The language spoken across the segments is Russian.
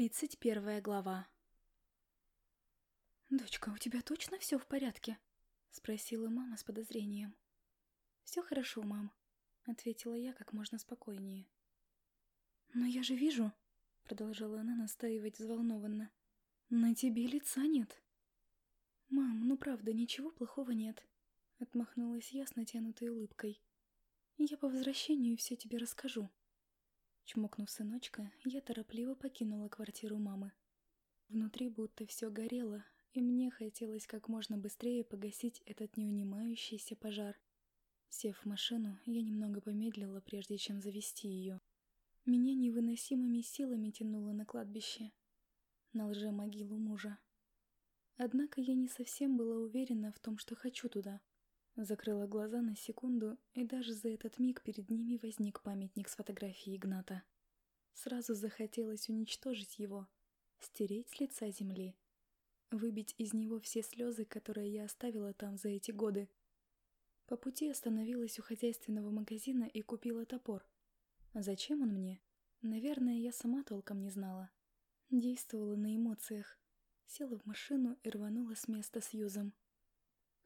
Тридцать первая глава. «Дочка, у тебя точно все в порядке?» — спросила мама с подозрением. «Все хорошо, мам», — ответила я как можно спокойнее. «Но я же вижу», — продолжала она настаивать взволнованно, — «на тебе лица нет». «Мам, ну правда, ничего плохого нет», — отмахнулась я с натянутой улыбкой. «Я по возвращению все тебе расскажу». Чмокнув сыночка, я торопливо покинула квартиру мамы. Внутри будто все горело, и мне хотелось как можно быстрее погасить этот неунимающийся пожар. Сев в машину, я немного помедлила, прежде чем завести ее. Меня невыносимыми силами тянуло на кладбище, на лже-могилу мужа. Однако я не совсем была уверена в том, что хочу туда. Закрыла глаза на секунду, и даже за этот миг перед ними возник памятник с фотографией Игната. Сразу захотелось уничтожить его, стереть с лица земли, выбить из него все слезы, которые я оставила там за эти годы. По пути остановилась у хозяйственного магазина и купила топор. Зачем он мне? Наверное, я сама толком не знала. Действовала на эмоциях. Села в машину и рванула с места с Юзом.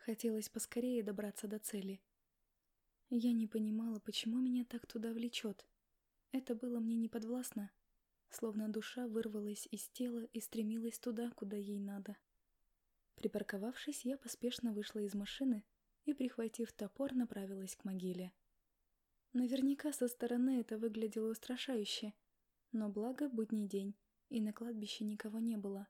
Хотелось поскорее добраться до цели. Я не понимала, почему меня так туда влечет. Это было мне не подвластно, словно душа вырвалась из тела и стремилась туда, куда ей надо. Припарковавшись, я поспешно вышла из машины и, прихватив топор, направилась к могиле. Наверняка со стороны это выглядело устрашающе, но благо будний день, и на кладбище никого не было.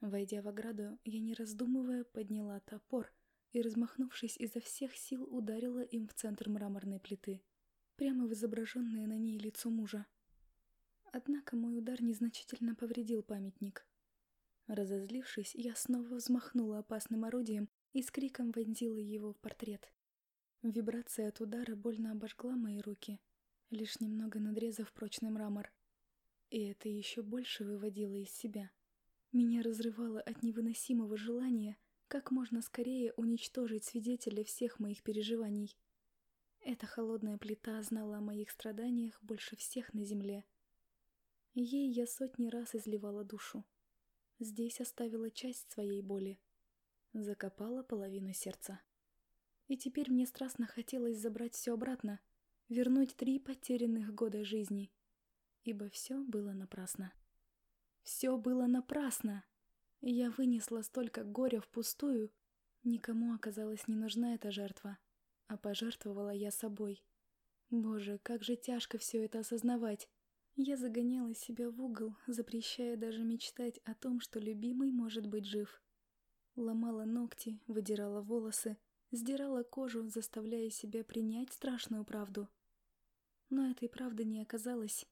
Войдя в ограду, я не раздумывая подняла топор и, размахнувшись изо всех сил, ударила им в центр мраморной плиты, прямо в изображенное на ней лицо мужа. Однако мой удар незначительно повредил памятник. Разозлившись, я снова взмахнула опасным орудием и с криком вонзила его в портрет. Вибрация от удара больно обожгла мои руки, лишь немного надрезав прочный мрамор. И это еще больше выводило из себя. Меня разрывало от невыносимого желания как можно скорее уничтожить свидетеля всех моих переживаний. Эта холодная плита знала о моих страданиях больше всех на земле. Ей я сотни раз изливала душу. Здесь оставила часть своей боли. Закопала половину сердца. И теперь мне страстно хотелось забрать все обратно, вернуть три потерянных года жизни. Ибо все было напрасно. Все было напрасно. Я вынесла столько горя впустую. Никому оказалась не нужна эта жертва, а пожертвовала я собой. Боже, как же тяжко все это осознавать. Я загоняла себя в угол, запрещая даже мечтать о том, что любимый может быть жив. Ломала ногти, выдирала волосы, сдирала кожу, заставляя себя принять страшную правду. Но этой правды не оказалось.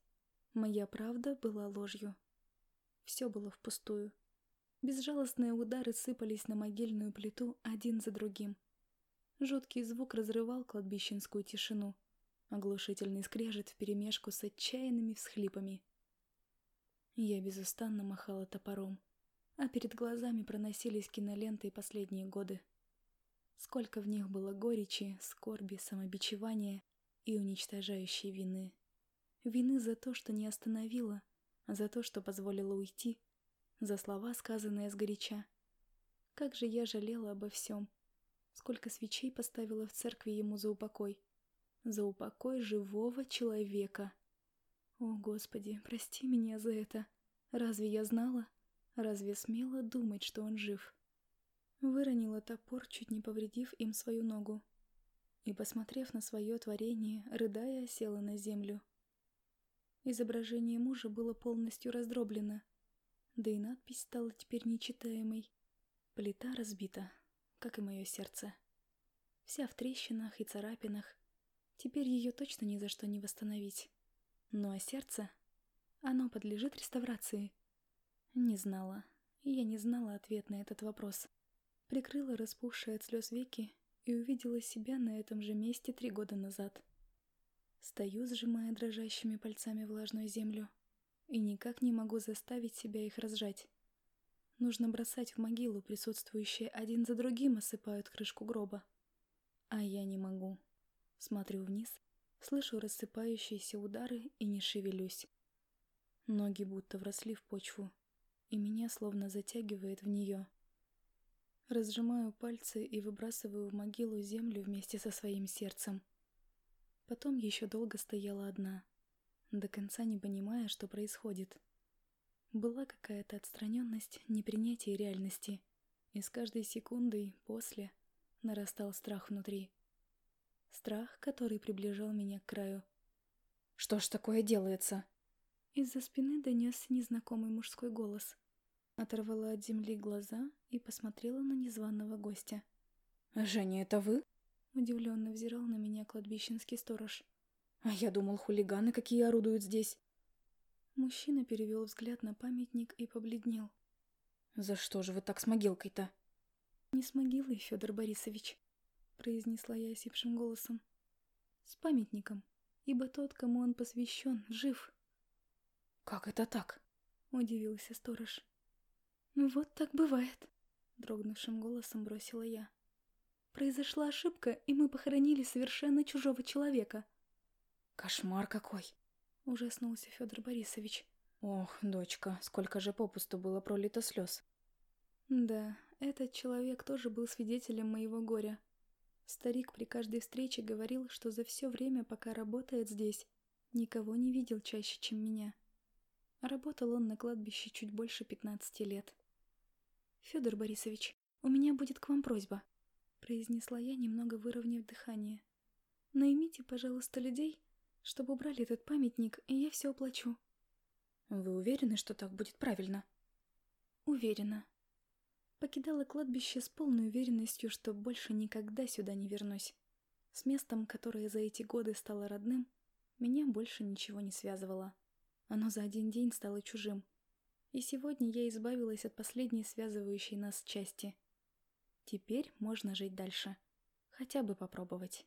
Моя правда была ложью. Все было впустую. Безжалостные удары сыпались на могильную плиту один за другим. Жуткий звук разрывал кладбищенскую тишину. Оглушительный скрежет вперемешку с отчаянными всхлипами. Я безустанно махала топором, а перед глазами проносились киноленты последние годы. Сколько в них было горечи, скорби, самобичевания и уничтожающей вины. Вины за то, что не остановила — за то, что позволила уйти, за слова, сказанные сгоряча. Как же я жалела обо всем. Сколько свечей поставила в церкви ему за упокой. За упокой живого человека. О, Господи, прости меня за это. Разве я знала? Разве смела думать, что он жив? Выронила топор, чуть не повредив им свою ногу. И, посмотрев на свое творение, рыдая, села на землю. Изображение мужа было полностью раздроблено, да и надпись стала теперь нечитаемой. Плита разбита, как и мое сердце. Вся в трещинах и царапинах. Теперь ее точно ни за что не восстановить. Ну а сердце? Оно подлежит реставрации? Не знала. Я не знала ответ на этот вопрос. Прикрыла распухшие от слез веки и увидела себя на этом же месте три года назад. Стою, сжимая дрожащими пальцами влажную землю, и никак не могу заставить себя их разжать. Нужно бросать в могилу, присутствующие один за другим осыпают крышку гроба. А я не могу. Смотрю вниз, слышу рассыпающиеся удары и не шевелюсь. Ноги будто вросли в почву, и меня словно затягивает в нее. Разжимаю пальцы и выбрасываю в могилу землю вместе со своим сердцем. Потом еще долго стояла одна, до конца не понимая, что происходит. Была какая-то отстраненность, непринятие реальности, и с каждой секундой после нарастал страх внутри. Страх, который приближал меня к краю. «Что ж такое делается?» Из-за спины донесся незнакомый мужской голос. Оторвала от земли глаза и посмотрела на незваного гостя. «Женя, это вы?» Удивленно взирал на меня кладбищенский сторож. «А я думал, хулиганы какие орудуют здесь». Мужчина перевел взгляд на памятник и побледнел. «За что же вы так с могилкой-то?» «Не с могилой, Федор Борисович», — произнесла я осипшим голосом. «С памятником, ибо тот, кому он посвящен, жив». «Как это так?» — удивился сторож. «Ну «Вот так бывает», — дрогнувшим голосом бросила я. «Произошла ошибка, и мы похоронили совершенно чужого человека». «Кошмар какой!» — ужаснулся Федор Борисович. «Ох, дочка, сколько же попусту было пролито слез!» «Да, этот человек тоже был свидетелем моего горя. Старик при каждой встрече говорил, что за все время, пока работает здесь, никого не видел чаще, чем меня. Работал он на кладбище чуть больше пятнадцати лет. «Федор Борисович, у меня будет к вам просьба», — произнесла я, немного выровняв дыхание. «Наймите, пожалуйста, людей, чтобы убрали этот памятник, и я все оплачу». «Вы уверены, что так будет правильно?» «Уверена», Покидала кладбище с полной уверенностью, что больше никогда сюда не вернусь. С местом, которое за эти годы стало родным, меня больше ничего не связывало. Оно за один день стало чужим. И сегодня я избавилась от последней связывающей нас части. Теперь можно жить дальше. Хотя бы попробовать.